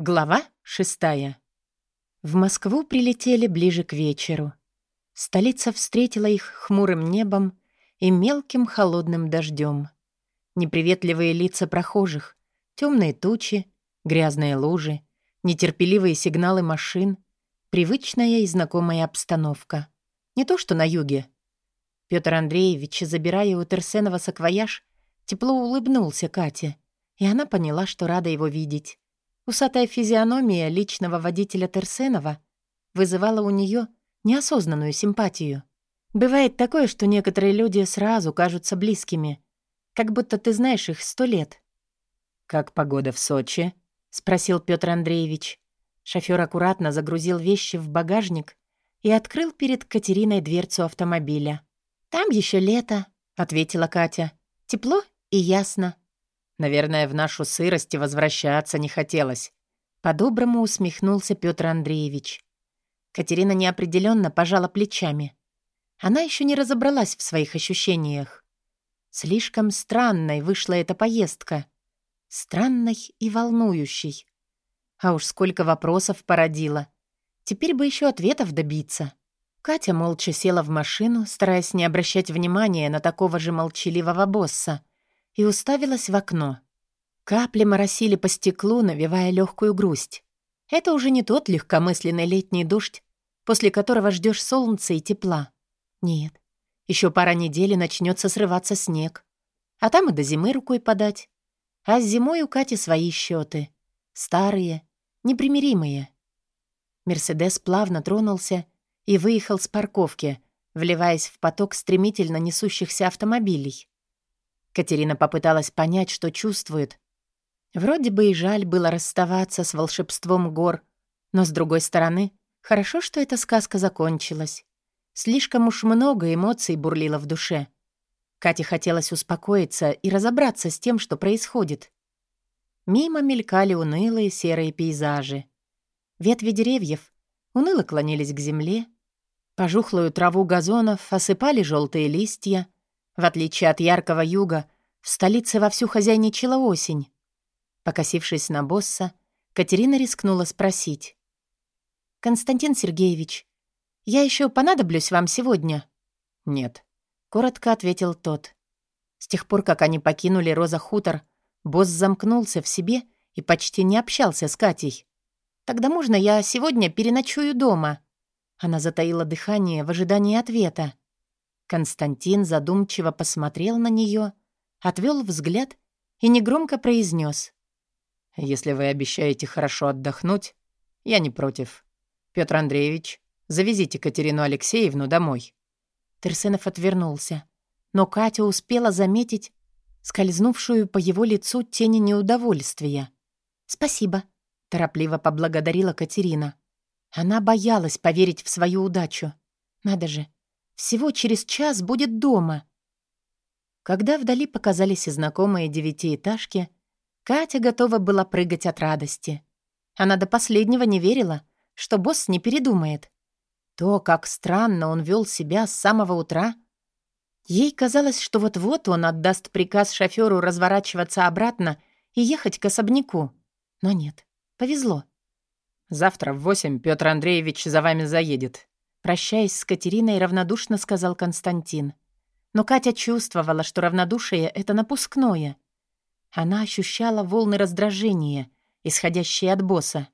Глава шестая. В Москву прилетели ближе к вечеру. Столица встретила их хмурым небом и мелким холодным дождем. Неприветливые лица прохожих, темные тучи, грязные лужи, нетерпеливые сигналы машин, привычная и знакомая обстановка. Не то что на юге. Петр Андреевич, забирая у Терсенова саквояж, тепло улыбнулся Кате, и она поняла, что рада его видеть. Усатая физиономия личного водителя Терсенова вызывала у нее неосознанную симпатию. Бывает такое, что некоторые люди сразу кажутся близкими, как будто ты знаешь их сто лет. «Как погода в Сочи?» — спросил Петр Андреевич. Шофёр аккуратно загрузил вещи в багажник и открыл перед Катериной дверцу автомобиля. «Там еще лето», — ответила Катя. «Тепло и ясно. Наверное, в нашу сырость возвращаться не хотелось. По-доброму усмехнулся Петр Андреевич. Катерина неопределенно пожала плечами. Она еще не разобралась в своих ощущениях. Слишком странной вышла эта поездка. Странной и волнующей. А уж сколько вопросов породила. Теперь бы еще ответов добиться. Катя молча села в машину, стараясь не обращать внимания на такого же молчаливого босса, и уставилась в окно. Капли моросили по стеклу, навевая легкую грусть. Это уже не тот легкомысленный летний дождь, после которого ждешь солнца и тепла. Нет, еще пара недель начнется срываться снег. А там и до зимы рукой подать. А с зимой у Кати свои счеты. Старые, непримиримые. Мерседес плавно тронулся и выехал с парковки, вливаясь в поток стремительно несущихся автомобилей. Катерина попыталась понять, что чувствует. Вроде бы и жаль было расставаться с волшебством гор, но, с другой стороны, хорошо, что эта сказка закончилась. Слишком уж много эмоций бурлило в душе. Кате хотелось успокоиться и разобраться с тем, что происходит. Мимо мелькали унылые серые пейзажи. Ветви деревьев уныло клонились к земле, пожухлую траву газонов осыпали желтые листья — в отличие от яркого юга, в столице вовсю хозяйничала осень. Покосившись на босса, Катерина рискнула спросить. «Константин Сергеевич, я еще понадоблюсь вам сегодня?» «Нет», — коротко ответил тот. С тех пор, как они покинули Роза Хутор, босс замкнулся в себе и почти не общался с Катей. «Тогда можно я сегодня переночую дома?» Она затаила дыхание в ожидании ответа. Константин задумчиво посмотрел на нее, отвел взгляд и негромко произнес: «Если вы обещаете хорошо отдохнуть, я не против. Петр Андреевич, завезите Катерину Алексеевну домой». Терсенов отвернулся, но Катя успела заметить скользнувшую по его лицу тень неудовольствия. «Спасибо», — торопливо поблагодарила Катерина. Она боялась поверить в свою удачу. Надо же, всего через час будет дома. Когда вдали показались знакомые девятиэтажки, Катя готова была прыгать от радости. Она до последнего не верила, что босс не передумает. То, как странно он вел себя с самого утра. Ей казалось, что вот-вот он отдаст приказ шоферу разворачиваться обратно и ехать к особняку. Но нет, повезло. «Завтра в восемь Петр Андреевич за вами заедет», Прощаясь с Катериной, равнодушно сказал Константин. Но Катя чувствовала, что равнодушие — это напускное. Она ощущала волны раздражения, исходящие от босса.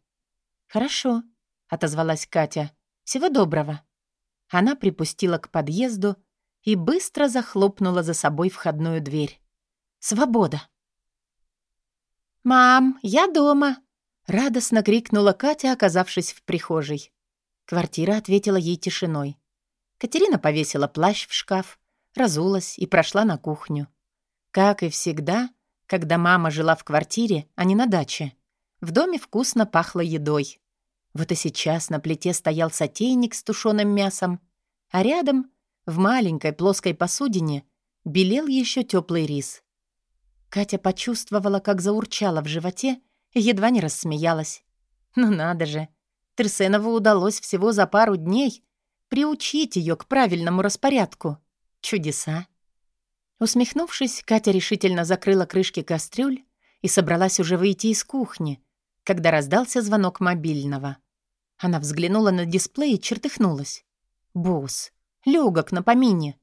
«Хорошо», — отозвалась Катя. «Всего доброго». Она припустила к подъезду и быстро захлопнула за собой входную дверь. «Свобода!» «Мам, я дома!» — радостно крикнула Катя, оказавшись в прихожей. Квартира ответила ей тишиной. Катерина повесила плащ в шкаф, разулась и прошла на кухню. Как и всегда, когда мама жила в квартире, а не на даче, в доме вкусно пахло едой. Вот и сейчас на плите стоял сотейник с тушеным мясом, а рядом, в маленькой плоской посудине, белел еще теплый рис. Катя почувствовала, как заурчала в животе и едва не рассмеялась. Ну надо же, Терсенову удалось всего за пару дней приучить ее к правильному распорядку. Чудеса. Усмехнувшись, Катя решительно закрыла крышки кастрюль и собралась уже выйти из кухни, когда раздался звонок мобильного. Она взглянула на дисплей и чертыхнулась. «Босс, легок на помине».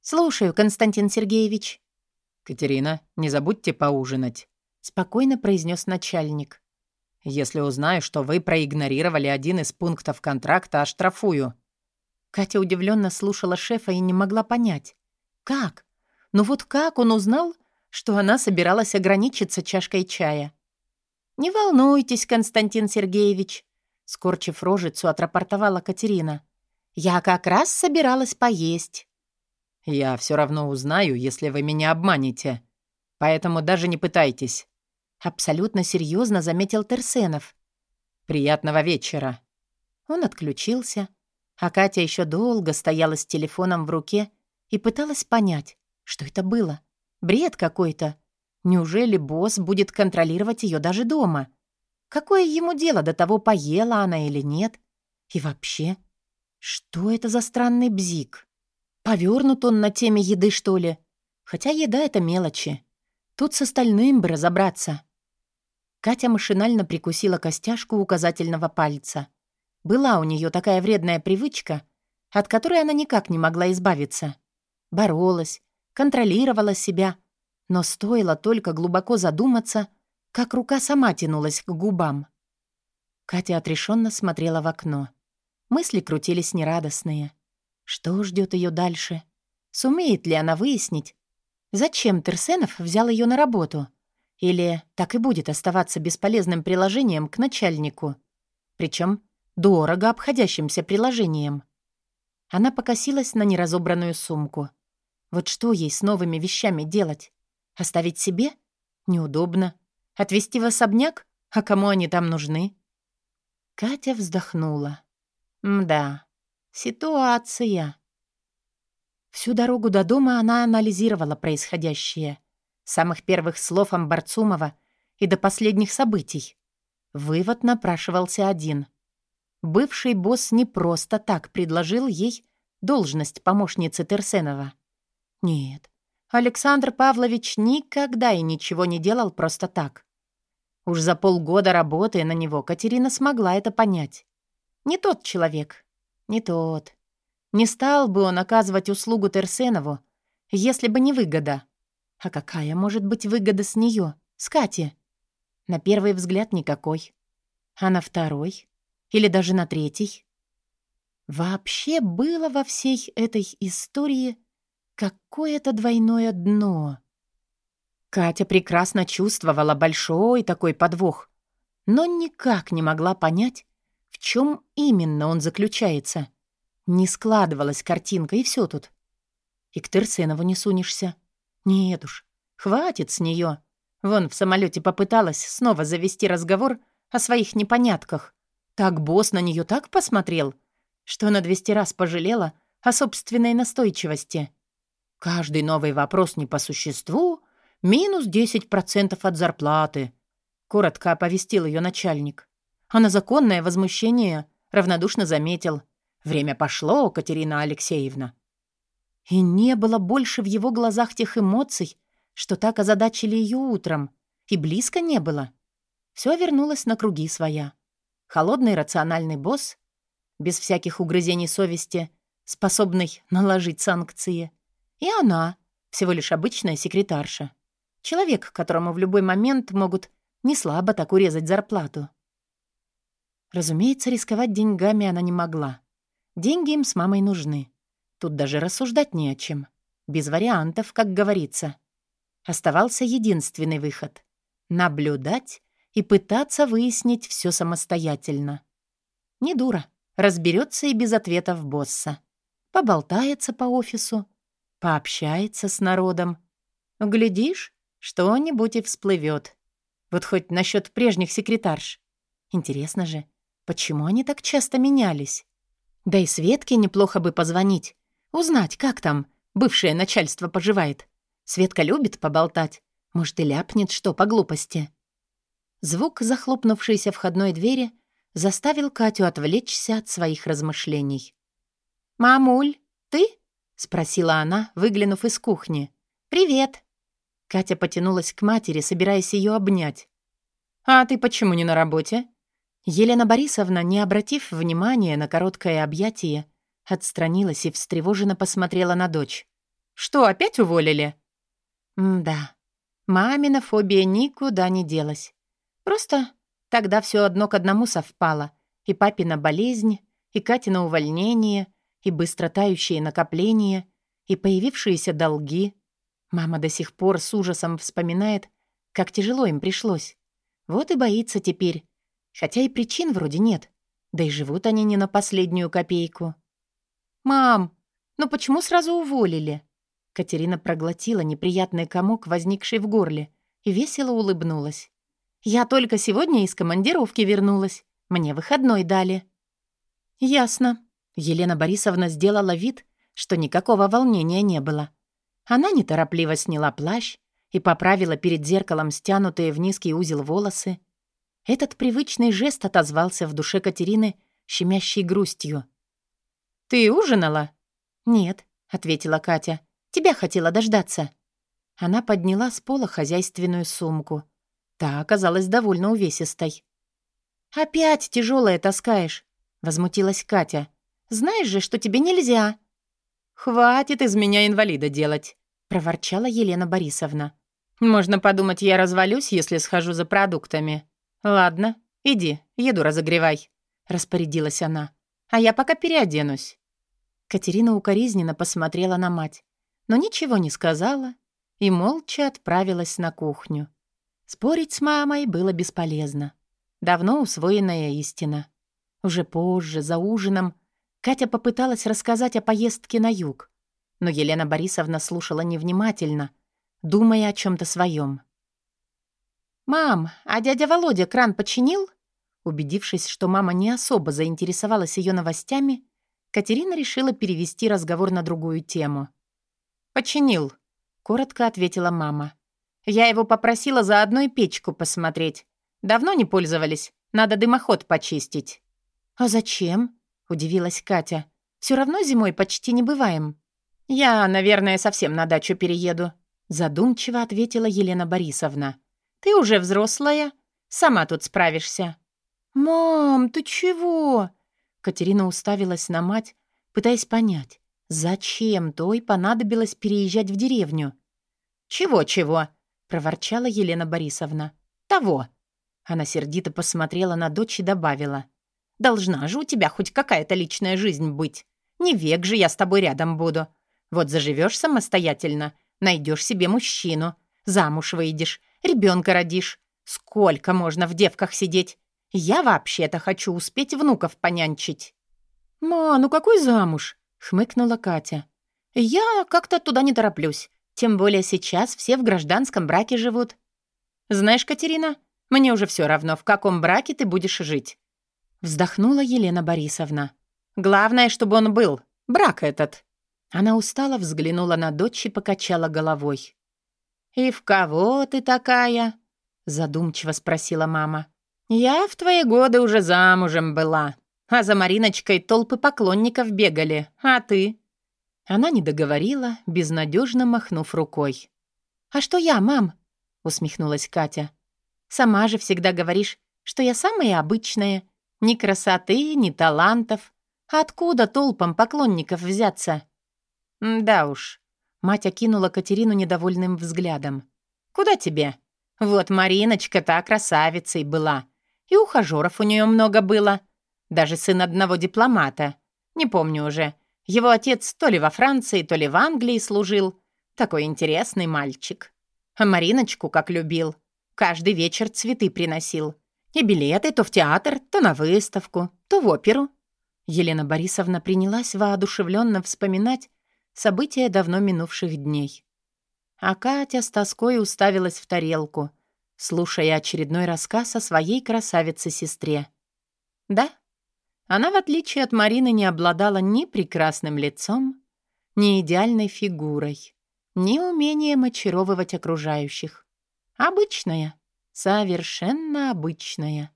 «Слушаю, Константин Сергеевич». «Катерина, не забудьте поужинать», — спокойно произнес начальник. «Если узнаю, что вы проигнорировали один из пунктов контракта, оштрафую». Катя удивленно слушала шефа и не могла понять. «Как? Ну вот как он узнал, что она собиралась ограничиться чашкой чая?» «Не волнуйтесь, Константин Сергеевич», — скорчив рожицу, отрапортовала Катерина. «Я как раз собиралась поесть». «Я все равно узнаю, если вы меня обманете. Поэтому даже не пытайтесь». Абсолютно серьезно заметил Терсенов. «Приятного вечера». Он отключился, а Катя еще долго стояла с телефоном в руке и пыталась понять, что это было. Бред какой-то. Неужели босс будет контролировать ее даже дома? Какое ему дело до того, поела она или нет? И вообще, что это за странный бзик? Повернут он на теме еды, что ли? Хотя еда — это мелочи. Тут с остальным бы разобраться. Катя машинально прикусила костяшку указательного пальца. Была у нее такая вредная привычка, от которой она никак не могла избавиться. Боролась, контролировала себя, но стоило только глубоко задуматься, как рука сама тянулась к губам. Катя отрешенно смотрела в окно. Мысли крутились нерадостные. Что ждет ее дальше? Сумеет ли она выяснить, зачем Терсенов взял ее на работу? Или так и будет оставаться бесполезным приложением к начальнику? Причем дорого обходящимся приложением. Она покосилась на неразобранную сумку. Вот что ей с новыми вещами делать? Оставить себе? Неудобно. Отвезти в особняк? А кому они там нужны? Катя вздохнула. Мда, ситуация. Всю дорогу до дома она анализировала происходящее. Самых первых слов Амбарцумова и до последних событий. Вывод напрашивался один. Бывший босс не просто так предложил ей должность помощницы Терсенова. Нет, Александр Павлович никогда и ничего не делал просто так. Уж за полгода работы на него Катерина смогла это понять. Не тот человек, не тот. Не стал бы он оказывать услугу Терсенову, если бы не выгода. А какая может быть выгода с нее, с Кати? На первый взгляд никакой. А на второй? Или даже на третий. Вообще было во всей этой истории какое-то двойное дно. Катя прекрасно чувствовала большой такой подвох, но никак не могла понять, в чем именно он заключается. Не складывалась картинка, и все тут. И к Терсенову не сунешься. Нет уж, хватит с нее. Вон в самолете попыталась снова завести разговор о своих непонятках. Так босс на нее так посмотрел, что на 200 раз пожалела о собственной настойчивости. Каждый новый вопрос не по существу — минус 10% от зарплаты, — коротко оповестил ее начальник. А на законное возмущение равнодушно заметил. «Время пошло, Катерина Алексеевна». И не было больше в его глазах тех эмоций, что так озадачили ее утром, и близко не было. Все вернулось на круги своя холодный рациональный босс, без всяких угрызений совести, способный наложить санкции. И она, всего лишь обычная секретарша. Человек, которому в любой момент могут не слабо так урезать зарплату. Разумеется, рисковать деньгами она не могла. Деньги им с мамой нужны. Тут даже рассуждать не о чем. Без вариантов, как говорится. Оставался единственный выход — наблюдать и пытаться выяснить все самостоятельно. Не дура, разберется и без ответов босса. Поболтается по офису, пообщается с народом. Глядишь, что-нибудь и всплывет. Вот хоть насчет прежних секретарш. Интересно же, почему они так часто менялись? Да и Светке неплохо бы позвонить, узнать, как там бывшее начальство поживает. Светка любит поболтать, может, и ляпнет что по глупости. Звук захлопнувшейся входной двери заставил Катю отвлечься от своих размышлений. «Мамуль, ты?» — спросила она, выглянув из кухни. «Привет!» Катя потянулась к матери, собираясь ее обнять. «А ты почему не на работе?» Елена Борисовна, не обратив внимания на короткое объятие, отстранилась и встревоженно посмотрела на дочь. «Что, опять уволили?» «М-да. Мамина фобия никуда не делась. Просто тогда все одно к одному совпало. И папина болезнь, и Катина увольнение, и быстро тающие накопления, и появившиеся долги. Мама до сих пор с ужасом вспоминает, как тяжело им пришлось. Вот и боится теперь. Хотя и причин вроде нет. Да и живут они не на последнюю копейку. «Мам, ну почему сразу уволили?» Катерина проглотила неприятный комок, возникший в горле, и весело улыбнулась. «Я только сегодня из командировки вернулась. Мне выходной дали». «Ясно». Елена Борисовна сделала вид, что никакого волнения не было. Она неторопливо сняла плащ, и поправила перед зеркалом стянутые в низкий узел волосы. Этот привычный жест отозвался в душе Катерины щемящей грустью. «Ты ужинала?» «Нет», — ответила Катя. «Тебя хотела дождаться». Она подняла с пола хозяйственную сумку. Та оказалась довольно увесистой. «Опять тяжелое таскаешь», — возмутилась Катя. «Знаешь же, что тебе нельзя». «Хватит из меня инвалида делать», — проворчала Елена Борисовна. Можно подумать, я развалюсь, если схожу за продуктами. Ладно, иди, еду разогревай, распорядилась она. А я пока переоденусь. Катерина укоризненно посмотрела на мать, но ничего не сказала и молча отправилась на кухню. Спорить с мамой было бесполезно. Давно усвоенная истина. Уже позже, за ужином, Катя попыталась рассказать о поездке на юг, но Елена Борисовна слушала невнимательно — думая о чем-то своем. «Мам, а дядя Володя кран починил?» Убедившись, что мама не особо заинтересовалась ее новостями, Катерина решила перевести разговор на другую тему. «Починил», — коротко ответила мама. «Я его попросила заодно и печку посмотреть. Давно не пользовались, надо дымоход почистить». «А зачем?» — удивилась Катя. «Все равно зимой почти не бываем». «Я, наверное, совсем на дачу перееду», Задумчиво ответила Елена Борисовна. «Ты уже взрослая, сама тут справишься». «Мам, ты чего?» Катерина уставилась на мать, пытаясь понять, зачем той понадобилось переезжать в деревню. «Чего-чего?» — проворчала Елена Борисовна. «Того». Она сердито посмотрела на дочь и добавила. «Должна же у тебя хоть какая-то личная жизнь быть. Не век же я с тобой рядом буду. Вот заживешь самостоятельно, Найдешь себе мужчину, замуж выйдешь, ребенка родишь. Сколько можно в девках сидеть? Я вообще-то хочу успеть внуков понянчить». «Ма, ну какой замуж?» — хмыкнула Катя. «Я как-то туда не тороплюсь. Тем более сейчас все в гражданском браке живут». «Знаешь, Катерина, мне уже все равно, в каком браке ты будешь жить». Вздохнула Елена Борисовна. «Главное, чтобы он был. Брак этот. Она устало взглянула на дочь и покачала головой. «И в кого ты такая?» — задумчиво спросила мама. «Я в твои годы уже замужем была, а за Мариночкой толпы поклонников бегали, а ты?» Она не договорила, безнадежно махнув рукой. «А что я, мам?» — усмехнулась Катя. «Сама же всегда говоришь, что я самая обычная. Ни красоты, ни талантов. Откуда толпам поклонников взяться?» «Да уж». Мать окинула Катерину недовольным взглядом. «Куда тебе? Вот Мариночка та красавицей была. И ухажеров у нее много было. Даже сын одного дипломата. Не помню уже. Его отец то ли во Франции, то ли в Англии служил. Такой интересный мальчик. А Мариночку как любил. Каждый вечер цветы приносил. И билеты то в театр, то на выставку, то в оперу. Елена Борисовна принялась воодушевленно вспоминать, события давно минувших дней. А Катя с тоской уставилась в тарелку, слушая очередной рассказ о своей красавице-сестре. Да, она, в отличие от Марины, не обладала ни прекрасным лицом, ни идеальной фигурой, ни умением очаровывать окружающих. Обычная, совершенно обычная.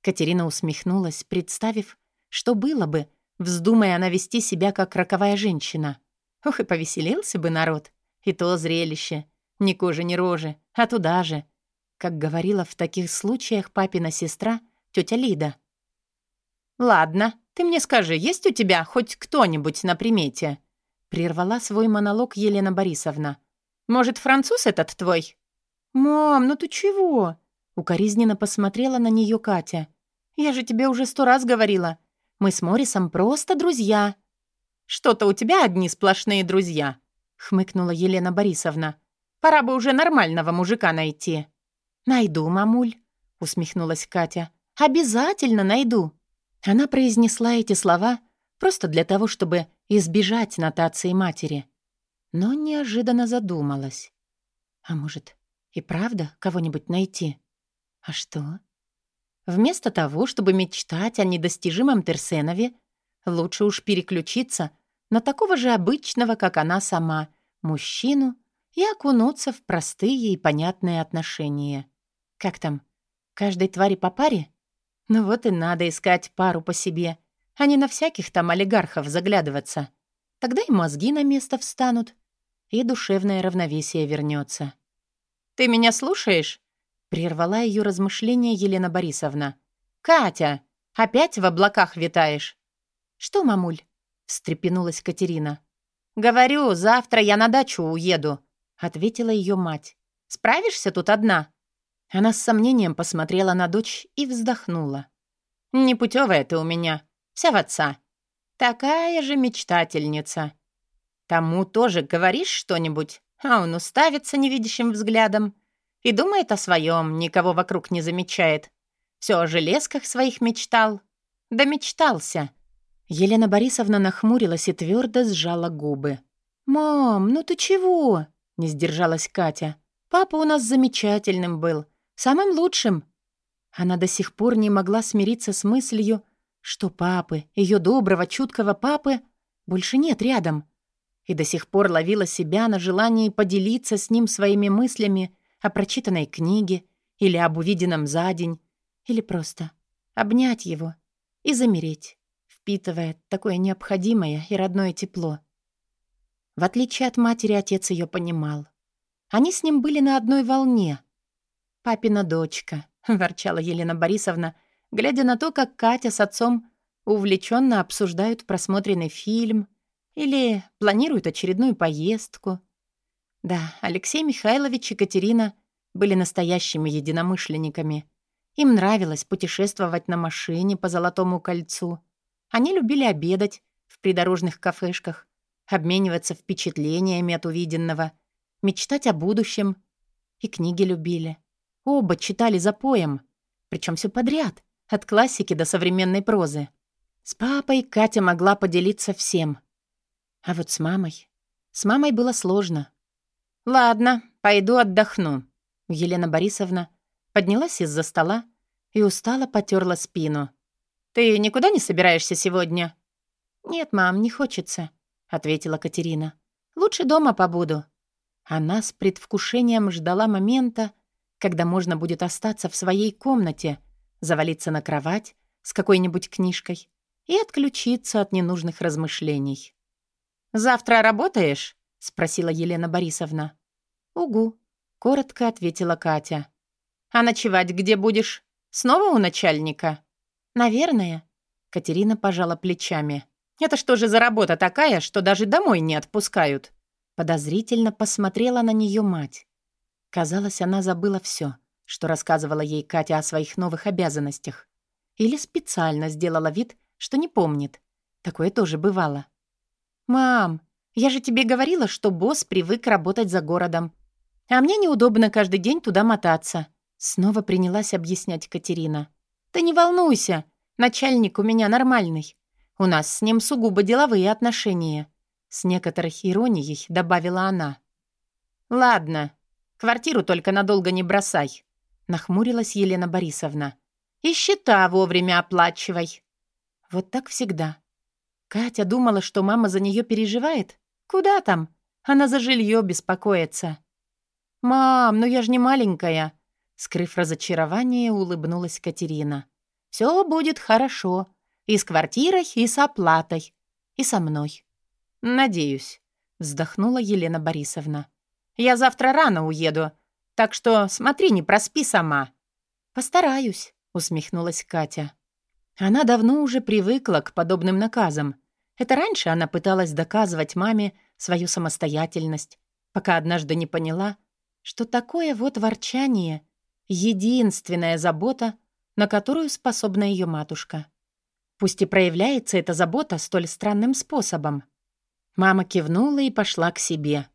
Катерина усмехнулась, представив, что было бы, Вздумая она вести себя, как роковая женщина. Ох, и повеселился бы народ. И то зрелище. Ни кожи, ни рожи, а туда же. как говорила в таких случаях папина сестра, тетя Лида. «Ладно, ты мне скажи, есть у тебя хоть кто-нибудь на примете?» Прервала свой монолог Елена Борисовна. «Может, француз этот твой?» «Мам, ну ты чего?» Укоризненно посмотрела на нее Катя. «Я же тебе уже сто раз говорила. Мы с Морисом просто друзья». «Что-то у тебя одни сплошные друзья», — хмыкнула Елена Борисовна. «Пора бы уже нормального мужика найти». «Найду, мамуль», — усмехнулась Катя. «Обязательно найду». Она произнесла эти слова просто для того, чтобы избежать нотации матери. Но неожиданно задумалась. А может, и правда кого-нибудь найти? А что? Вместо того, чтобы мечтать о недостижимом Терсенове, лучше уж переключиться на такого же обычного, как она сама, мужчину и окунуться в простые и понятные отношения. Как там? Каждой твари по паре? Ну вот и надо искать пару по себе, а не на всяких там олигархов заглядываться. Тогда и мозги на место встанут, и душевное равновесие вернется. «Ты меня слушаешь?» — прервала ее размышления Елена Борисовна. «Катя, опять в облаках витаешь?» «Что, мамуль?» — встрепенулась Катерина. «Говорю, завтра я на дачу уеду», — ответила ее мать. «Справишься тут одна?» Она с сомнением посмотрела на дочь и вздохнула. «Непутевая ты у меня, вся в отца. Такая же мечтательница. Тому тоже говоришь что-нибудь, а он уставится невидящим взглядом и думает о своем, никого вокруг не замечает. Все о железках своих мечтал. Да мечтался». Елена Борисовна нахмурилась и твердо сжала губы. «Мам, ну ты чего?» — не сдержалась Катя. «Папа у нас замечательным был. Самым лучшим. Она до сих пор не могла смириться с мыслью, что папы, ее доброго, чуткого папы, больше нет рядом. И до сих пор ловила себя на желании поделиться с ним своими мыслями о прочитанной книге или об увиденном за день, или просто обнять его и замереть, впитывая такое необходимое и родное тепло. В отличие от матери, отец ее понимал. Они с ним были на одной волне — «Папина дочка», — ворчала Елена Борисовна, глядя на то, как Катя с отцом увлеченно обсуждают просмотренный фильм или планируют очередную поездку. Да, Алексей Михайлович и Катерина были настоящими единомышленниками. Им нравилось путешествовать на машине по Золотому кольцу. Они любили обедать в придорожных кафешках, обмениваться впечатлениями от увиденного, мечтать о будущем. И книги любили. Оба читали за поем, причем все подряд, от классики до современной прозы. С папой Катя могла поделиться всем. А вот с мамой... С мамой было сложно. «Ладно, пойду отдохну». Елена Борисовна поднялась из-за стола и устало потерла спину. «Ты никуда не собираешься сегодня?» «Нет, мам, не хочется», — ответила Катерина. «Лучше дома побуду». Она с предвкушением ждала момента, когда можно будет остаться в своей комнате, завалиться на кровать с какой-нибудь книжкой и отключиться от ненужных размышлений. «Завтра работаешь?» — спросила Елена Борисовна. «Угу», — коротко ответила Катя. «А ночевать где будешь? Снова у начальника?» «Наверное». Катерина пожала плечами. «Это что же за работа такая, что даже домой не отпускают?» Подозрительно посмотрела на нее мать. Казалось, она забыла все, что рассказывала ей Катя о своих новых обязанностях. Или специально сделала вид, что не помнит. Такое тоже бывало. «Мам, я же тебе говорила, что босс привык работать за городом. А мне неудобно каждый день туда мотаться». Снова принялась объяснять Катерина. «Ты не волнуйся, начальник у меня нормальный. У нас с ним сугубо деловые отношения». С некоторой иронией добавила она. «Ладно, Квартиру только надолго не бросай», — нахмурилась Елена Борисовна. «И счета вовремя оплачивай». Вот так всегда. Катя думала, что мама за нее переживает. Куда там? Она за жилье беспокоится. «Мам, ну я же не маленькая», — скрыв разочарование, улыбнулась Катерина. «Все будет хорошо. И с квартирой, и с оплатой. И со мной». «Надеюсь», — вздохнула Елена Борисовна. Я завтра рано уеду. Так что смотри, не проспи сама». «Постараюсь», — усмехнулась Катя. Она давно уже привыкла к подобным наказам. Это раньше она пыталась доказывать маме свою самостоятельность, пока однажды не поняла, что такое вот ворчание — единственная забота, на которую способна ее матушка. Пусть и проявляется эта забота столь странным способом. Мама кивнула и пошла к себе.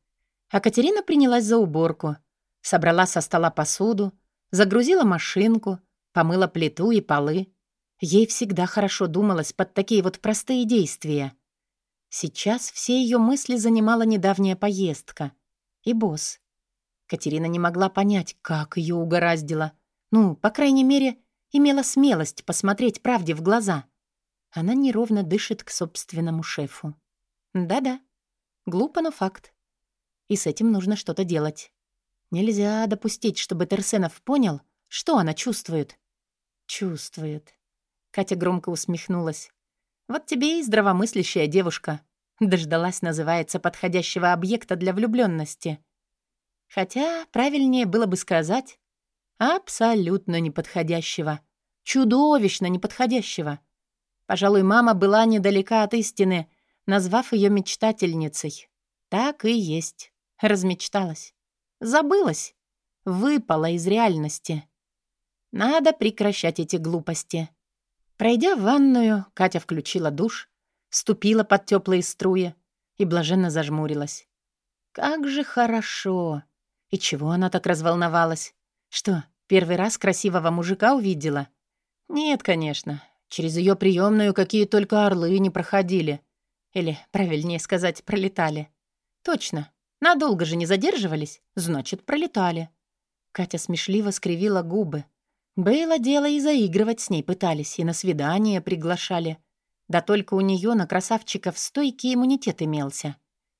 А Катерина принялась за уборку. Собрала со стола посуду, загрузила машинку, помыла плиту и полы. Ей всегда хорошо думалось под такие вот простые действия. Сейчас все ее мысли занимала недавняя поездка. И босс. Катерина не могла понять, как ее угораздило. Ну, по крайней мере, имела смелость посмотреть правде в глаза. Она неровно дышит к собственному шефу. Да-да. Глупо, но факт. И с этим нужно что-то делать. Нельзя допустить, чтобы Терсенов понял, что она чувствует. Чувствует. Катя громко усмехнулась. Вот тебе и здравомыслящая девушка. Дождалась, называется, подходящего объекта для влюбленности. Хотя правильнее было бы сказать абсолютно неподходящего. Чудовищно неподходящего. Пожалуй, мама была недалека от истины, назвав ее мечтательницей. Так и есть. Размечталась. Забылась. Выпала из реальности. Надо прекращать эти глупости. Пройдя в ванную, Катя включила душ, ступила под теплые струи и блаженно зажмурилась. Как же хорошо! И чего она так разволновалась? Что, первый раз красивого мужика увидела? Нет, конечно. Через ее приемную какие только орлы не проходили. Или, правильнее сказать, пролетали. Точно. Надолго же не задерживались, значит, пролетали. Катя смешливо скривила губы. Было дело и заигрывать с ней пытались, и на свидание приглашали. Да только у нее на красавчиков стойкий иммунитет имелся.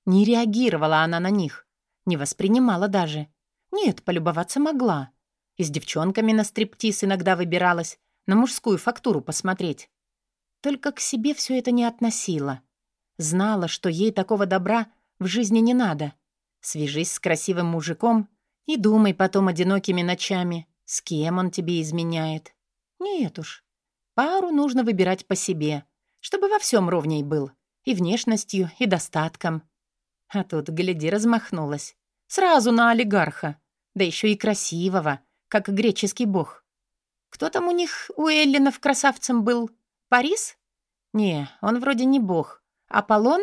Не реагировала она на них. Не воспринимала даже. Нет, полюбоваться могла. И с девчонками на стриптиз иногда выбиралась, на мужскую фактуру посмотреть. Только к себе все это не относила. Знала, что ей такого добра в жизни не надо. Свяжись с красивым мужиком и думай потом одинокими ночами, с кем он тебе изменяет. Нет уж. Пару нужно выбирать по себе, чтобы во всем ровней был. И внешностью, и достатком. А тут, гляди, размахнулась. Сразу на олигарха. Да еще и красивого, как греческий бог. Кто там у них, у Эллинов, красавцем был? Парис? Не, он вроде не бог. Аполлон?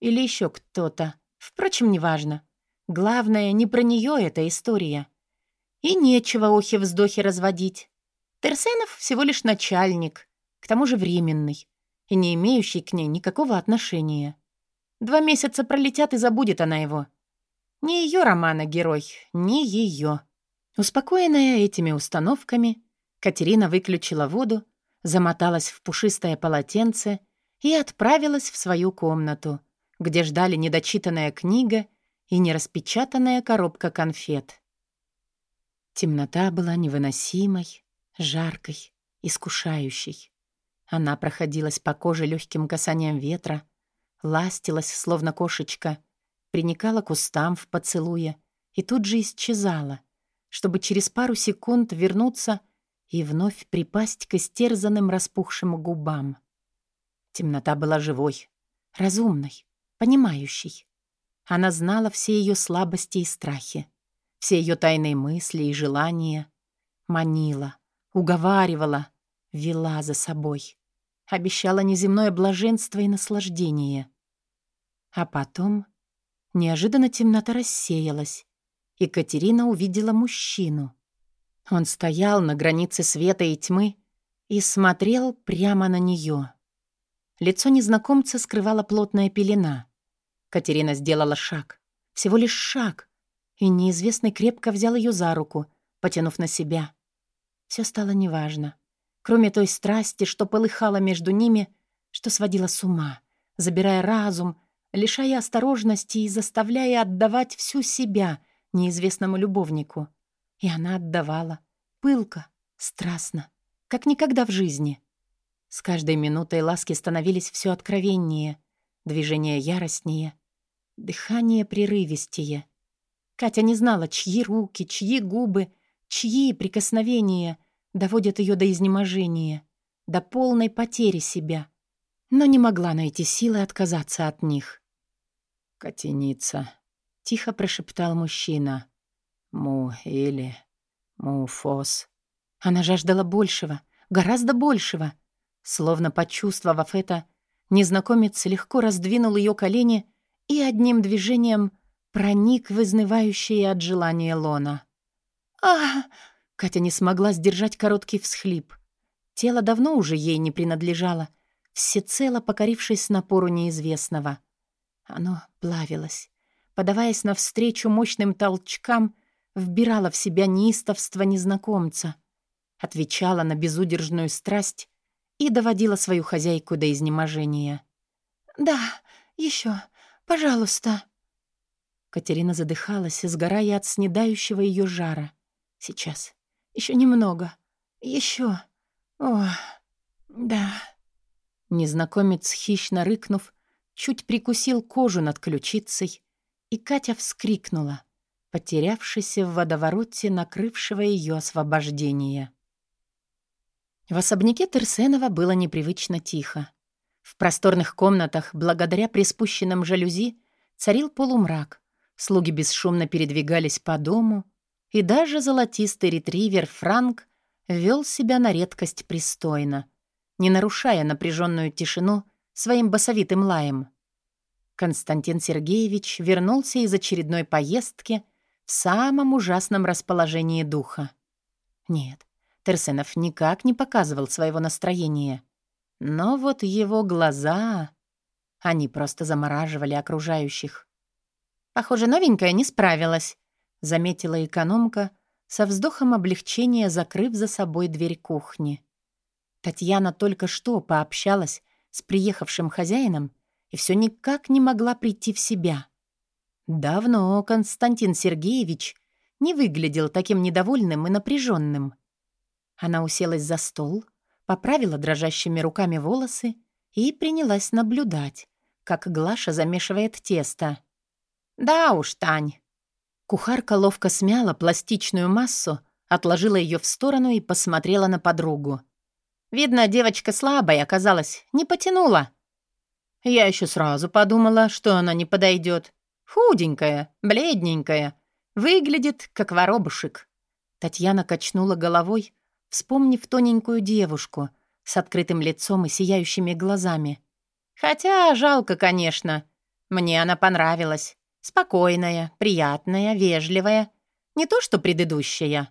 Или еще кто-то. Впрочем, неважно. Главное, не про нее эта история. И нечего охи-вздохи разводить. Терсенов всего лишь начальник, к тому же временный, и не имеющий к ней никакого отношения. Два месяца пролетят, и забудет она его. Не ее романа герой, не ее. Успокоенная этими установками, Катерина выключила воду, замоталась в пушистое полотенце и отправилась в свою комнату, где ждали недочитанная книга и нераспечатанная коробка конфет. Темнота была невыносимой, жаркой, искушающей. Она проходилась по коже легким касанием ветра, ластилась, словно кошечка, приникала к устам в поцелуе и тут же исчезала, чтобы через пару секунд вернуться и вновь припасть к истерзанным распухшим губам. Темнота была живой, разумной, понимающей. Она знала все ее слабости и страхи, все ее тайные мысли и желания. Манила, уговаривала, вела за собой. Обещала неземное блаженство и наслаждение. А потом неожиданно темнота рассеялась, и Катерина увидела мужчину. Он стоял на границе света и тьмы и смотрел прямо на нее. Лицо незнакомца скрывала плотная пелена. Катерина сделала шаг. Всего лишь шаг. И неизвестный крепко взял ее за руку, потянув на себя. Все стало неважно. Кроме той страсти, что полыхала между ними, что сводила с ума, забирая разум, лишая осторожности и заставляя отдавать всю себя неизвестному любовнику. И она отдавала. Пылко, страстно, как никогда в жизни. С каждой минутой ласки становились все откровеннее, движения яростнее, дыхание прерывистее. Катя не знала, чьи руки, чьи губы, чьи прикосновения доводят ее до изнеможения, до полной потери себя, но не могла найти силы отказаться от них. «Котеница», — тихо прошептал мужчина. «Му или Муфос». Она жаждала большего, гораздо большего. Словно почувствовав это, незнакомец легко раздвинул ее колени и одним движением проник в изнывающее от желания лона. а Катя не смогла сдержать короткий всхлип. Тело давно уже ей не принадлежало, всецело покорившись напору неизвестного. Оно плавилось, подаваясь навстречу мощным толчкам, вбирало в себя неистовство незнакомца, отвечало на безудержную страсть и доводила свою хозяйку до изнеможения. «Да, еще, пожалуйста». Катерина задыхалась, сгорая от снедающего ее жара. «Сейчас. Еще немного. Еще. О, да». Незнакомец, хищно рыкнув, чуть прикусил кожу над ключицей, и Катя вскрикнула, потерявшись в водовороте накрывшего ее освобождения. В особняке Терсенова было непривычно тихо. В просторных комнатах, благодаря приспущенным жалюзи, царил полумрак. Слуги бесшумно передвигались по дому, и даже золотистый ретривер Франк вел себя на редкость пристойно, не нарушая напряженную тишину своим басовитым лаем. Константин Сергеевич вернулся из очередной поездки самом ужасном расположении духа. Нет, Терсенов никак не показывал своего настроения. Но вот его глаза... Они просто замораживали окружающих. «Похоже, новенькая не справилась», — заметила экономка, со вздохом облегчения закрыв за собой дверь кухни. Татьяна только что пообщалась с приехавшим хозяином и все никак не могла прийти в себя. Давно Константин Сергеевич не выглядел таким недовольным и напряженным. Она уселась за стол, поправила дрожащими руками волосы и принялась наблюдать, как Глаша замешивает тесто. «Да уж, Тань». Кухарка ловко смяла пластичную массу, отложила ее в сторону и посмотрела на подругу. «Видно, девочка слабая оказалась, не потянула». Я еще сразу подумала, что она не подойдет. Худенькая, бледненькая, выглядит как воробушек. Татьяна качнула головой, вспомнив тоненькую девушку с открытым лицом и сияющими глазами. Хотя жалко, конечно. Мне она понравилась. Спокойная, приятная, вежливая. Не то, что предыдущая.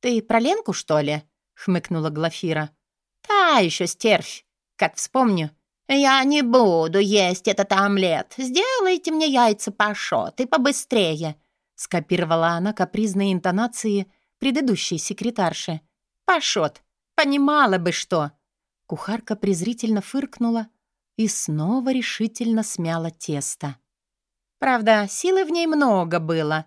«Ты про Ленку, что ли?» — хмыкнула Глафира. «Та еще стервь. Как вспомню. Я не буду есть этот омлет. Сделайте мне яйца пашот и побыстрее», — скопировала она капризные интонации предыдущей секретарши. Пашот, понимала бы что!» Кухарка презрительно фыркнула и снова решительно смяла тесто. Правда, силы в ней много было.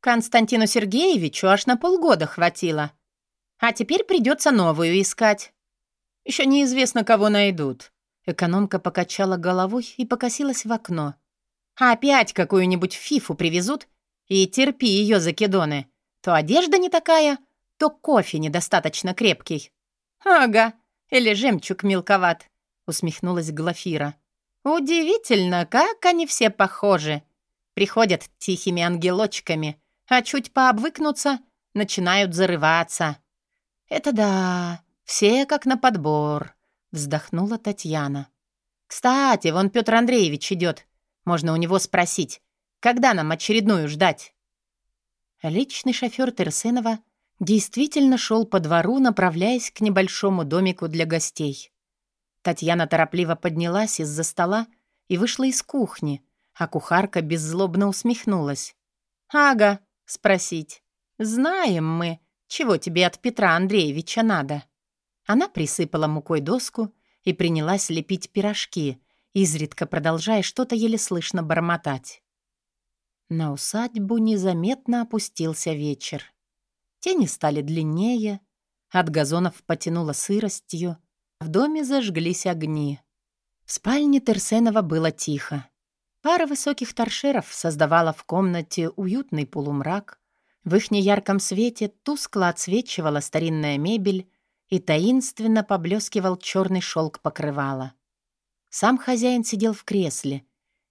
Константину Сергеевичу аж на полгода хватило. А теперь придется новую искать. Еще неизвестно, кого найдут. Экономка покачала головой и покосилась в окно. Опять какую-нибудь фифу привезут, и терпи ее закидоны. То одежда не такая, то кофе недостаточно крепкий». «Ага, или жемчуг мелковат», — усмехнулась Глафира. «Удивительно, как они все похожи. Приходят тихими ангелочками, а чуть пообвыкнутся, начинают зарываться». «Это да, все как на подбор», — вздохнула Татьяна. «Кстати, вон Петр Андреевич идет. Можно у него спросить, когда нам очередную ждать?» Личный шофер Терсенова действительно шел по двору, направляясь к небольшому домику для гостей. Татьяна торопливо поднялась из-за стола и вышла из кухни, а кухарка беззлобно усмехнулась. «Ага, спросить. Знаем мы, чего тебе от Петра Андреевича надо». Она присыпала мукой доску и принялась лепить пирожки, изредка продолжая что-то еле слышно бормотать. На усадьбу незаметно опустился вечер. Тени стали длиннее, от газонов потянуло сыростью, в доме зажглись огни. В спальне Терсенова было тихо. Пара высоких торшеров создавала в комнате уютный полумрак. В их неярком свете тускло отсвечивала старинная мебель и таинственно поблескивал черный шелк покрывала. Сам хозяин сидел в кресле,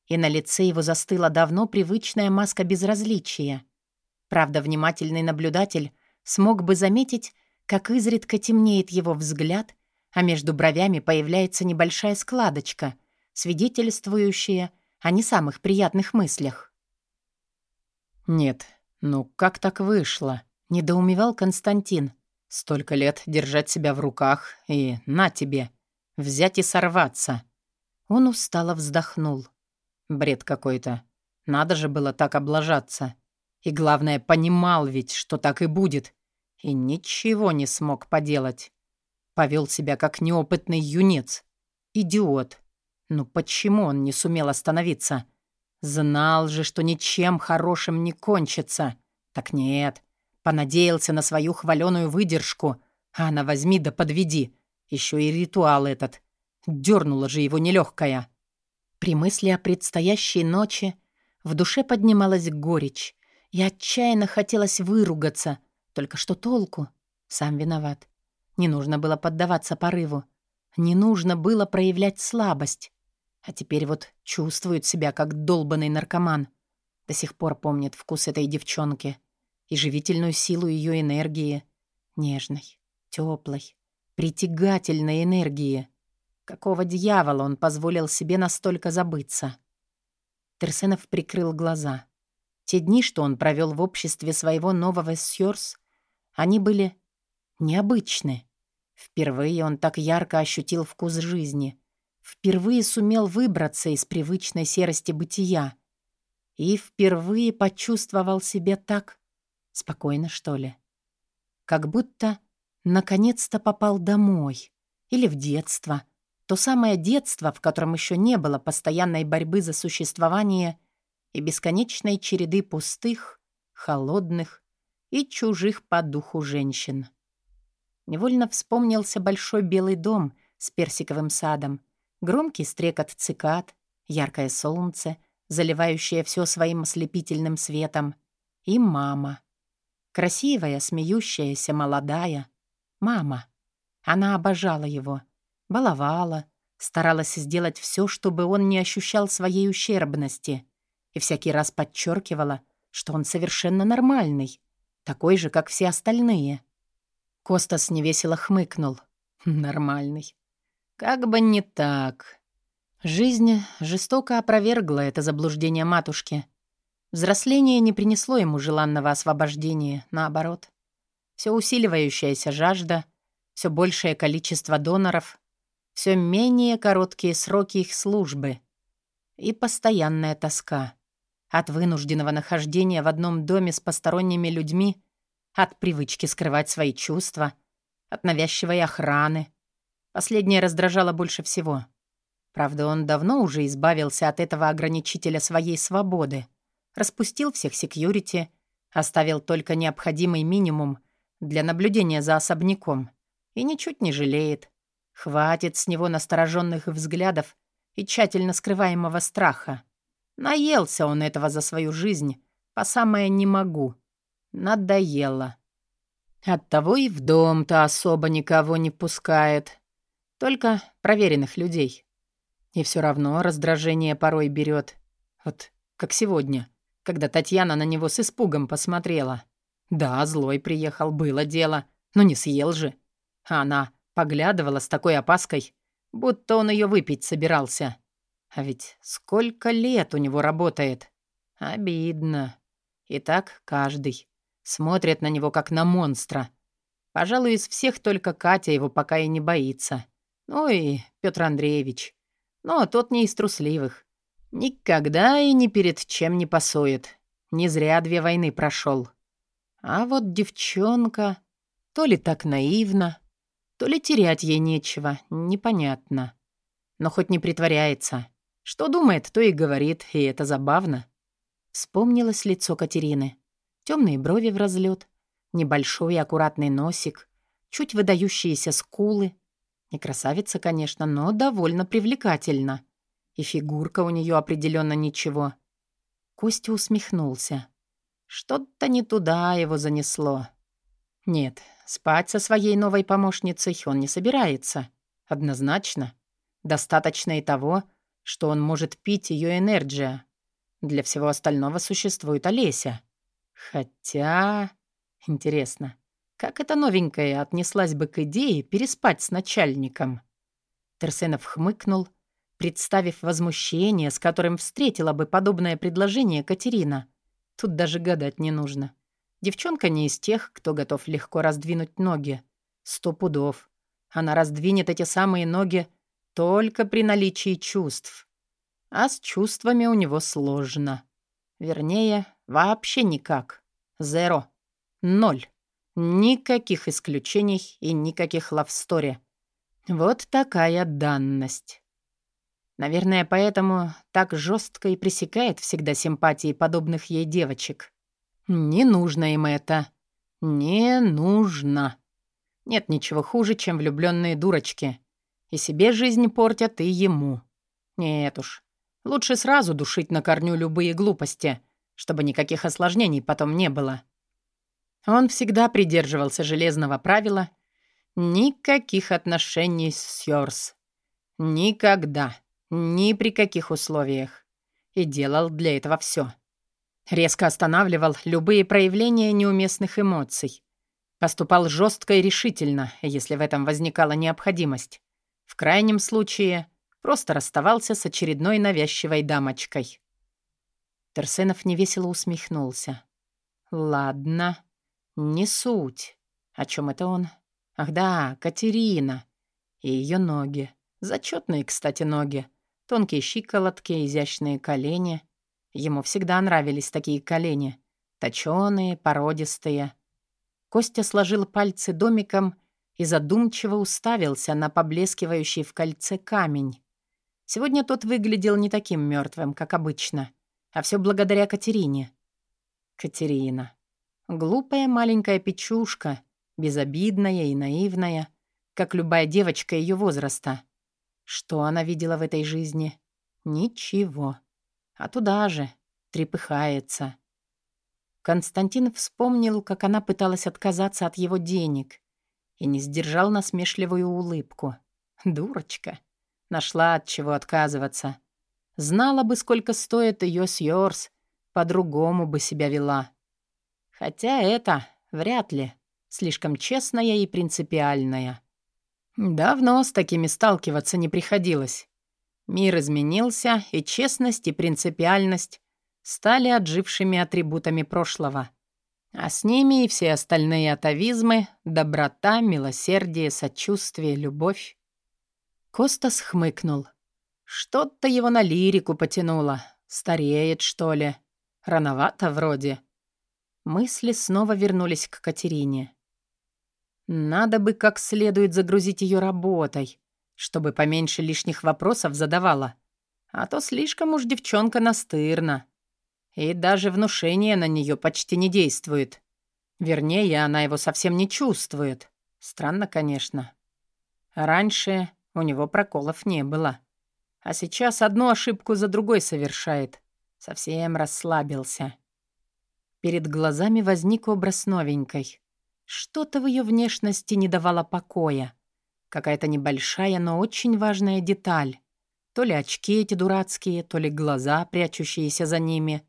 и на лице его застыла давно привычная маска безразличия. Правда, внимательный наблюдатель смог бы заметить, как изредка темнеет его взгляд, а между бровями появляется небольшая складочка, свидетельствующая о не самых приятных мыслях. «Нет, ну как так вышло?» — недоумевал Константин. «Столько лет держать себя в руках и на тебе, взять и сорваться». Он устало вздохнул. Бред какой-то. Надо же было так облажаться. И главное, понимал ведь, что так и будет. И ничего не смог поделать. Повел себя как неопытный юнец. Идиот. Ну почему он не сумел остановиться? Знал же, что ничем хорошим не кончится. Так нет. Понадеялся на свою хваленую выдержку. А она возьми да подведи. Еще и ритуал этот. Дернула же его нелегкая. При мысли о предстоящей ночи в душе поднималась горечь, и отчаянно хотелось выругаться. Только что толку? Сам виноват. Не нужно было поддаваться порыву. Не нужно было проявлять слабость. А теперь вот чувствует себя как долбанный наркоман. До сих пор помнит вкус этой девчонки и живительную силу ее энергии. Нежной, теплой, притягательной энергии. Какого дьявола он позволил себе настолько забыться? Терсенов прикрыл глаза. Те дни, что он провел в обществе своего нового Сьорс, они были необычны. Впервые он так ярко ощутил вкус жизни. Впервые сумел выбраться из привычной серости бытия. И впервые почувствовал себя так спокойно, что ли. Как будто наконец-то попал домой. Или в детство. То самое детство, в котором еще не было постоянной борьбы за существование и бесконечной череды пустых, холодных и чужих по духу женщин. Невольно вспомнился большой белый дом с персиковым садом, громкий стрекот цикад, яркое солнце, заливающее все своим ослепительным светом, и мама. Красивая, смеющаяся, молодая. Мама. Она обожала его — баловала, старалась сделать все, чтобы он не ощущал своей ущербности, и всякий раз подчеркивала, что он совершенно нормальный, такой же, как все остальные. Костас невесело хмыкнул. «Нормальный. Как бы не так». Жизнь жестоко опровергла это заблуждение матушки. Взросление не принесло ему желанного освобождения, наоборот. Все усиливающаяся жажда, все большее количество доноров, все менее короткие сроки их службы и постоянная тоска от вынужденного нахождения в одном доме с посторонними людьми, от привычки скрывать свои чувства, от навязчивой охраны. Последнее раздражало больше всего. Правда, он давно уже избавился от этого ограничителя своей свободы, распустил всех секьюрити, оставил только необходимый минимум для наблюдения за особняком и ничуть не жалеет. Хватит с него настороженных взглядов и тщательно скрываемого страха. Наелся он этого за свою жизнь, по самое не могу. Надоело. Оттого и в дом-то особо никого не пускает. Только проверенных людей. И все равно раздражение порой берет. Вот как сегодня, когда Татьяна на него с испугом посмотрела. Да, злой приехал, было дело, но не съел же. А она Поглядывала с такой опаской, будто он ее выпить собирался. А ведь сколько лет у него работает. Обидно. И так каждый. Смотрит на него, как на монстра. Пожалуй, из всех только Катя его пока и не боится. Ну и Петр Андреевич. Но тот не из трусливых. Никогда и ни перед чем не пасует. Не зря две войны прошел. А вот девчонка то ли так наивна, то ли терять ей нечего, непонятно. Но хоть не притворяется. Что думает, то и говорит, и это забавно. Вспомнилось лицо Катерины. Темные брови в разлет, небольшой аккуратный носик, чуть выдающиеся скулы. Не красавица, конечно, но довольно привлекательна. И фигурка у нее определенно ничего. Костя усмехнулся. Что-то не туда его занесло. Нет, спать со своей новой помощницей он не собирается. Однозначно. Достаточно и того, что он может пить ее энерджия. Для всего остального существует Олеся. Хотя... Интересно, как эта новенькая отнеслась бы к идее переспать с начальником? Терсенов хмыкнул, представив возмущение, с которым встретила бы подобное предложение Катерина. Тут даже гадать не нужно. Девчонка не из тех, кто готов легко раздвинуть ноги. Сто пудов. Она раздвинет эти самые ноги только при наличии чувств. А с чувствами у него сложно. Вернее, вообще никак. Зеро. Ноль. Никаких исключений и никаких лавстори. Вот такая данность. Наверное, поэтому так жестко и пресекает всегда симпатии подобных ей девочек. Не нужно им это. Не нужно. Нет ничего хуже, чем влюбленные дурочки. И себе жизнь портят, и ему. Нет уж. Лучше сразу душить на корню любые глупости, чтобы никаких осложнений потом не было. Он всегда придерживался железного правила «никаких отношений с Сёрс». Никогда. Ни при каких условиях. И делал для этого все. Резко останавливал любые проявления неуместных эмоций. Поступал жестко и решительно, если в этом возникала необходимость. В крайнем случае, просто расставался с очередной навязчивой дамочкой. Терсенов невесело усмехнулся. «Ладно, не суть. О чем это он? Ах да, Катерина. И ее ноги. Зачетные, кстати, ноги. Тонкие щиколотки, изящные колени. Ему всегда нравились такие колени. Точёные, породистые. Костя сложил пальцы домиком и задумчиво уставился на поблескивающий в кольце камень. Сегодня тот выглядел не таким мертвым, как обычно, а все благодаря Катерине. Катерина. Глупая маленькая печушка, безобидная и наивная, как любая девочка ее возраста. Что она видела в этой жизни? Ничего. А туда же трепыхается. Константин вспомнил, как она пыталась отказаться от его денег и не сдержал насмешливую улыбку. Дурочка. Нашла от чего отказываться. Знала бы, сколько стоит ее Сьорс, по-другому бы себя вела. Хотя это вряд ли. Слишком честная и принципиальная. Давно с такими сталкиваться не приходилось. Мир изменился, и честность и принципиальность стали отжившими атрибутами прошлого. А с ними и все остальные атовизмы — доброта, милосердие, сочувствие, любовь. Костас хмыкнул. Что-то его на лирику потянуло. Стареет, что ли? Рановато вроде. Мысли снова вернулись к Катерине. Надо бы как следует загрузить ее работой, чтобы поменьше лишних вопросов задавала. А то слишком уж девчонка настырна. И даже внушение на нее почти не действует. Вернее, она его совсем не чувствует. Странно, конечно. Раньше у него проколов не было. А сейчас одну ошибку за другой совершает. Совсем расслабился. Перед глазами возник образ новенькой. Что-то в ее внешности не давало покоя. Какая-то небольшая, но очень важная деталь. То ли очки эти дурацкие, то ли глаза, прячущиеся за ними.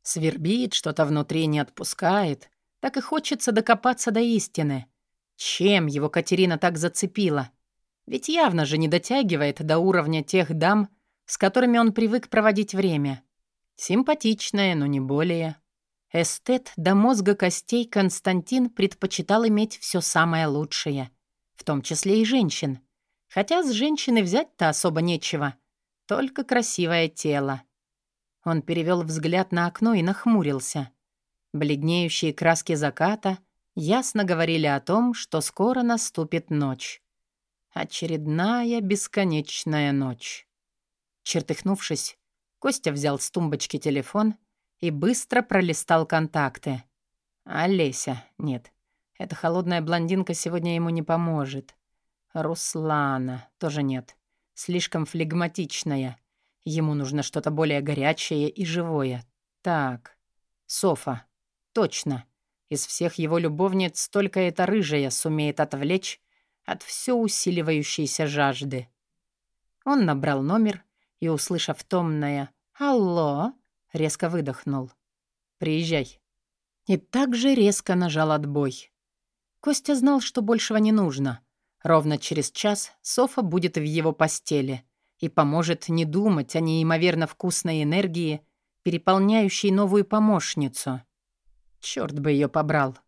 Свербит, что-то внутри не отпускает. Так и хочется докопаться до истины. Чем его Катерина так зацепила? Ведь явно же не дотягивает до уровня тех дам, с которыми он привык проводить время. Симпатичная, но не более. Эстет до мозга костей Константин предпочитал иметь все самое лучшее, в том числе и женщин. Хотя с женщины взять-то особо нечего, только красивое тело. Он перевел взгляд на окно и нахмурился. Бледнеющие краски заката ясно говорили о том, что скоро наступит ночь. Очередная бесконечная ночь. Чертыхнувшись, Костя взял с тумбочки телефон — и быстро пролистал контакты. Олеся, нет, эта холодная блондинка сегодня ему не поможет. Руслана, тоже нет. Слишком флегматичная. Ему нужно что-то более горячее и живое. Так, Софа. Точно. Из всех его любовниц только эта рыжая сумеет отвлечь от все усиливающейся жажды. Он набрал номер и, услышав томное «Алло!», резко выдохнул. «Приезжай». И также резко нажал отбой. Костя знал, что большего не нужно. Ровно через час Софа будет в его постели и поможет не думать о неимоверно вкусной энергии, переполняющей новую помощницу. Черт бы ее побрал.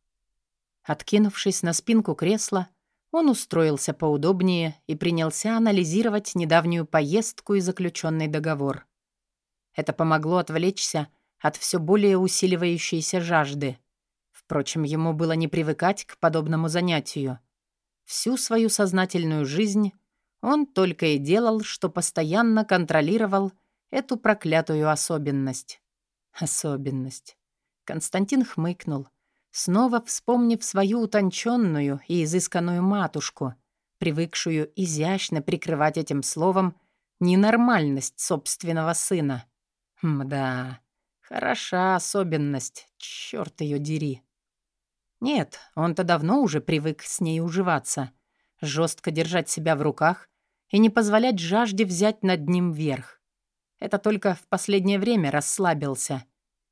Откинувшись на спинку кресла, он устроился поудобнее и принялся анализировать недавнюю поездку и заключенный договор. Это помогло отвлечься от все более усиливающейся жажды. Впрочем, ему было не привыкать к подобному занятию. Всю свою сознательную жизнь он только и делал, что постоянно контролировал эту проклятую особенность. Особенность. Константин хмыкнул, снова вспомнив свою утонченную и изысканную матушку, привыкшую изящно прикрывать этим словом ненормальность собственного сына. Мда, хороша особенность, черт ее дери. Нет, он-то давно уже привык с ней уживаться, жестко держать себя в руках и не позволять жажде взять над ним верх. Это только в последнее время расслабился.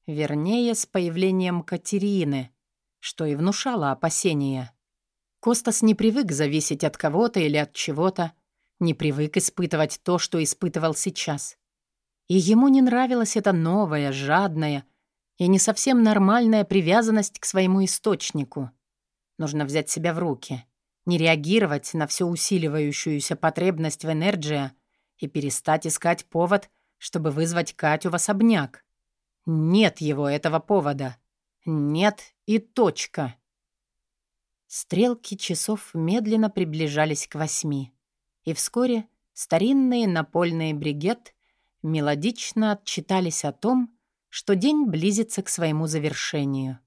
Вернее, с появлением Катерины, что и внушало опасения. Костас не привык зависеть от кого-то или от чего-то, не привык испытывать то, что испытывал сейчас. И ему не нравилась эта новая, жадная, и не совсем нормальная привязанность к своему источнику. Нужно взять себя в руки, не реагировать на всю усиливающуюся потребность в энергии и перестать искать повод, чтобы вызвать Катю в особняк. Нет его этого повода. Нет и точка. Стрелки часов медленно приближались к восьми, и вскоре старинные напольные бригет мелодично отчитались о том, что день близится к своему завершению.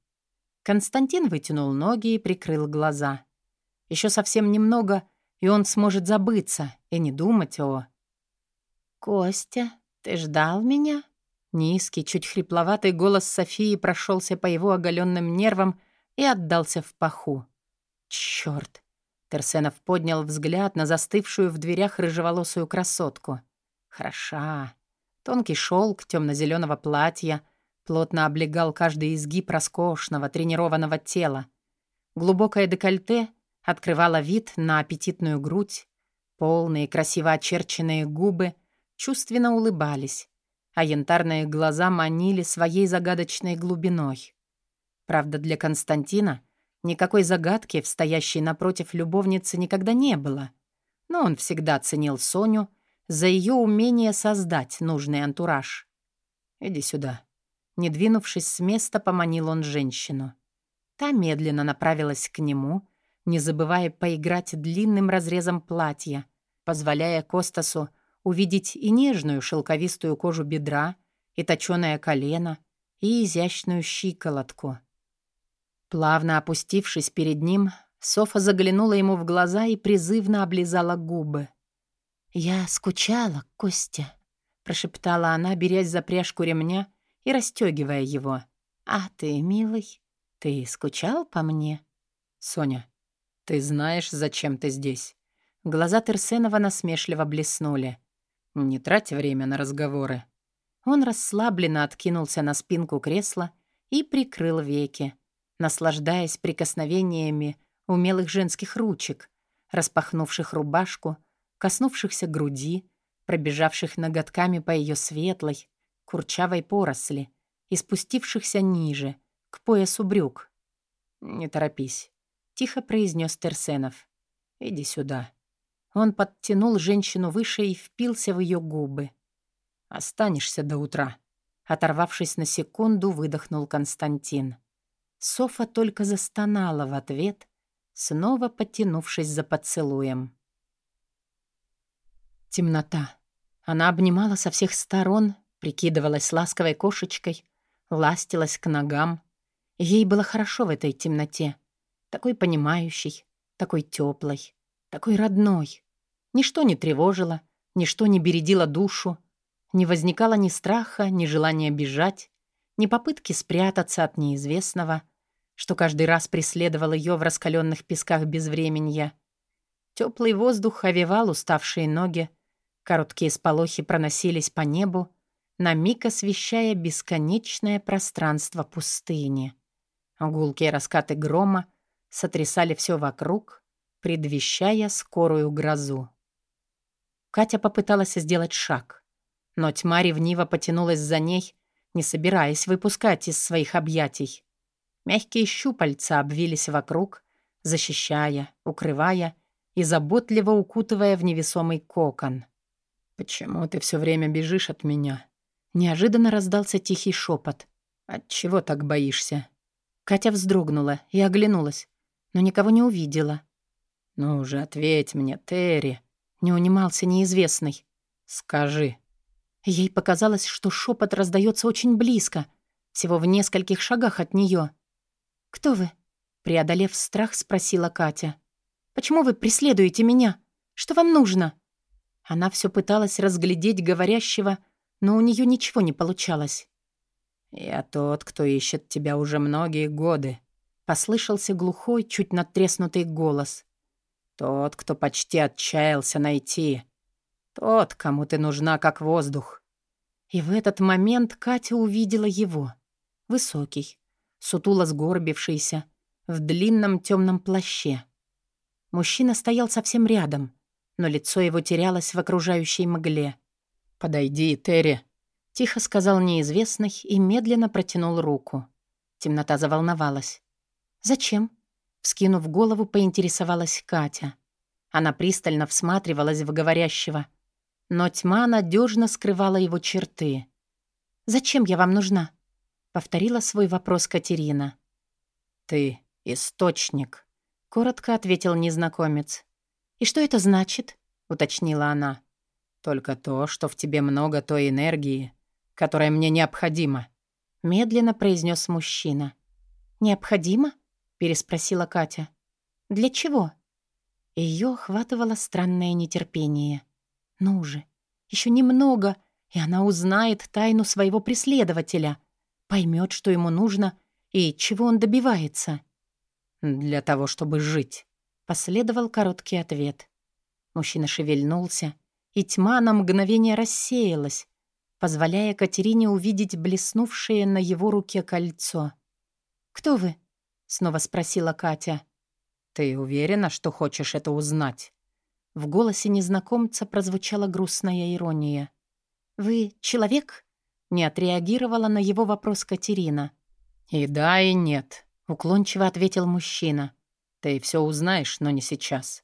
Константин вытянул ноги и прикрыл глаза. Еще совсем немного, и он сможет забыться и не думать о... «Костя, ты ждал меня?» Низкий, чуть хрипловатый голос Софии прошелся по его оголенным нервам и отдался в паху. «Чёрт!» Терсенов поднял взгляд на застывшую в дверях рыжеволосую красотку. «Хороша, Тонкий шелк темно-зеленого платья плотно облегал каждый изгиб роскошного тренированного тела. Глубокое декольте открывало вид на аппетитную грудь. Полные, красиво очерченные губы чувственно улыбались, а янтарные глаза манили своей загадочной глубиной. Правда, для Константина никакой загадки в стоящей напротив любовницы никогда не было. Но он всегда ценил Соню за ее умение создать нужный антураж. «Иди сюда». Не двинувшись с места, поманил он женщину. Та медленно направилась к нему, не забывая поиграть длинным разрезом платья, позволяя Костасу увидеть и нежную шелковистую кожу бедра, и точёное колено, и изящную щиколотку. Плавно опустившись перед ним, Софа заглянула ему в глаза и призывно облизала губы. «Я скучала, Костя», — прошептала она, берясь за пряжку ремня и расстегивая его. «А ты, милый, ты скучал по мне?» «Соня, ты знаешь, зачем ты здесь?» Глаза Терсенова насмешливо блеснули. «Не трать время на разговоры». Он расслабленно откинулся на спинку кресла и прикрыл веки, наслаждаясь прикосновениями умелых женских ручек, распахнувших рубашку коснувшихся груди, пробежавших ноготками по ее светлой, курчавой поросли и спустившихся ниже, к поясу брюк. «Не торопись», — тихо произнес Терсенов. «Иди сюда». Он подтянул женщину выше и впился в ее губы. «Останешься до утра», — оторвавшись на секунду, выдохнул Константин. Софа только застонала в ответ, снова подтянувшись за поцелуем. Темнота. Она обнимала со всех сторон, прикидывалась ласковой кошечкой, ластилась к ногам. Ей было хорошо в этой темноте. Такой понимающей, такой теплой, такой родной. Ничто не тревожило, ничто не бередило душу. Не возникало ни страха, ни желания бежать, ни попытки спрятаться от неизвестного, что каждый раз преследовал ее в раскаленных песках безвременья. Теплый воздух овевал уставшие ноги, короткие сполохи проносились по небу, на миг освещая бесконечное пространство пустыни. Гулкие раскаты грома сотрясали все вокруг, предвещая скорую грозу. Катя попыталась сделать шаг, но тьма ревниво потянулась за ней, не собираясь выпускать из своих объятий. Мягкие щупальца обвились вокруг, защищая, укрывая и заботливо укутывая в невесомый кокон. «Почему ты все время бежишь от меня?» Неожиданно раздался тихий шепот. «Отчего так боишься?» Катя вздрогнула и оглянулась, но никого не увидела. «Ну же, ответь мне, Терри!» Не унимался неизвестный. «Скажи». Ей показалось, что шепот раздается очень близко, всего в нескольких шагах от нее. «Кто вы?» Преодолев страх, спросила Катя. «Почему вы преследуете меня? Что вам нужно?» Она все пыталась разглядеть говорящего, но у нее ничего не получалось. «Я тот, кто ищет тебя уже многие годы», — послышался глухой, чуть надтреснутый голос. «Тот, кто почти отчаялся найти. Тот, кому ты нужна, как воздух». И в этот момент Катя увидела его. Высокий, сутуло сгорбившийся, в длинном темном плаще. Мужчина стоял совсем рядом, но лицо его терялось в окружающей мгле. «Подойди, Терри», — тихо сказал неизвестный и медленно протянул руку. Темнота заволновалась. «Зачем?» — вскинув голову, поинтересовалась Катя. Она пристально всматривалась в говорящего, но тьма надежно скрывала его черты. «Зачем я вам нужна?» — повторила свой вопрос Катерина. «Ты — источник», — коротко ответил незнакомец. «И что это значит?» — уточнила она. Только то, что в тебе много той энергии, которая мне необходима», — медленно произнес мужчина. «Необходимо?» — переспросила Катя. «Для чего?» Ее охватывало странное нетерпение. «Ну же, еще немного, и она узнает тайну своего преследователя, поймет, что ему нужно и чего он добивается». «Для того, чтобы жить», — последовал короткий ответ. Мужчина шевельнулся, и тьма на мгновение рассеялась, позволяя Катерине увидеть блеснувшее на его руке кольцо. «Кто вы?» — снова спросила Катя. «Ты уверена, что хочешь это узнать?» В голосе незнакомца прозвучала грустная ирония. «Вы человек?» — не отреагировала на его вопрос Катерина. «И да, и нет», — уклончиво ответил мужчина. «Ты все узнаешь, но не сейчас».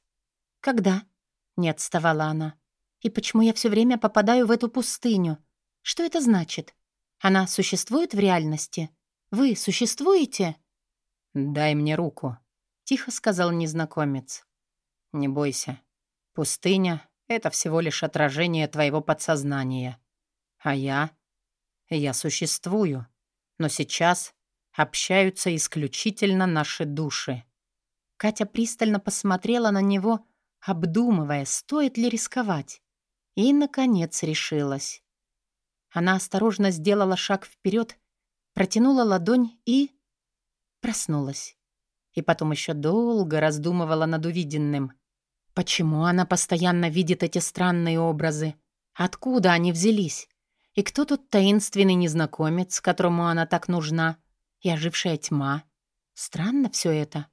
«Когда?» — не отставала она. И почему я все время попадаю в эту пустыню? Что это значит? Она существует в реальности? Вы существуете?» «Дай мне руку», — тихо сказал незнакомец. «Не бойся. Пустыня — это всего лишь отражение твоего подсознания. А я? Я существую. Но сейчас общаются исключительно наши души». Катя пристально посмотрела на него, обдумывая, стоит ли рисковать. И, наконец, решилась. Она осторожно сделала шаг вперед, протянула ладонь и... проснулась. И потом еще долго раздумывала над увиденным. Почему она постоянно видит эти странные образы? Откуда они взялись? И кто тот таинственный незнакомец, которому она так нужна? И ожившая тьма? Странно все это.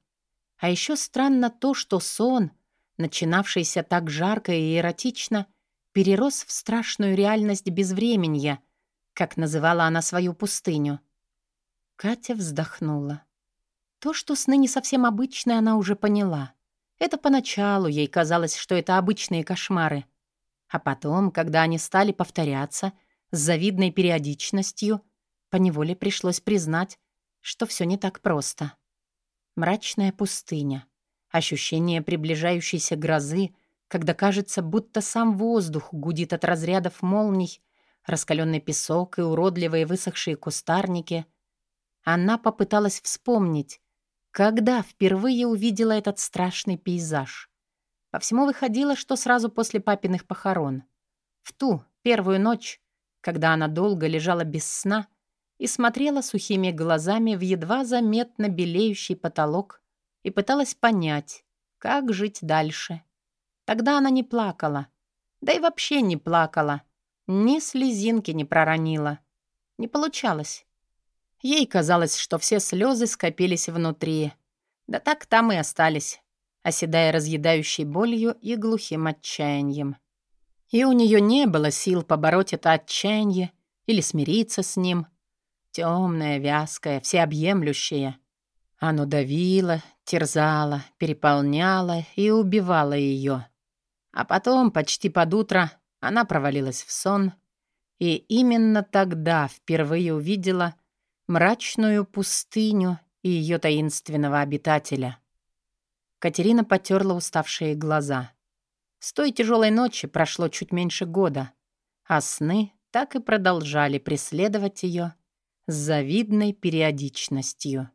А еще странно то, что сон, начинавшийся так жарко и эротично, — перерос в страшную реальность безвременья, как называла она свою пустыню. Катя вздохнула. То, что сны не совсем обычные, она уже поняла. Это поначалу ей казалось, что это обычные кошмары. А потом, когда они стали повторяться с завидной периодичностью, поневоле пришлось признать, что все не так просто. Мрачная пустыня, ощущение приближающейся грозы когда кажется, будто сам воздух гудит от разрядов молний, раскаленный песок и уродливые высохшие кустарники. Она попыталась вспомнить, когда впервые увидела этот страшный пейзаж. По всему выходило, что сразу после папиных похорон. В ту, первую ночь, когда она долго лежала без сна и смотрела сухими глазами в едва заметно белеющий потолок и пыталась понять, как жить дальше. Тогда она не плакала, да и вообще не плакала, ни слезинки не проронила. Не получалось. Ей казалось, что все слезы скопились внутри. Да так там и остались, оседая разъедающей болью и глухим отчаянием. И у нее не было сил побороть это отчаяние или смириться с ним. Темное, вязкое, всеобъемлющее. Оно давило, терзало, переполняло и убивало ее. А потом, почти под утро, она провалилась в сон, и именно тогда впервые увидела мрачную пустыню и ее таинственного обитателя. Катерина потерла уставшие глаза. С той тяжелой ночи прошло чуть меньше года, а сны так и продолжали преследовать ее с завидной периодичностью.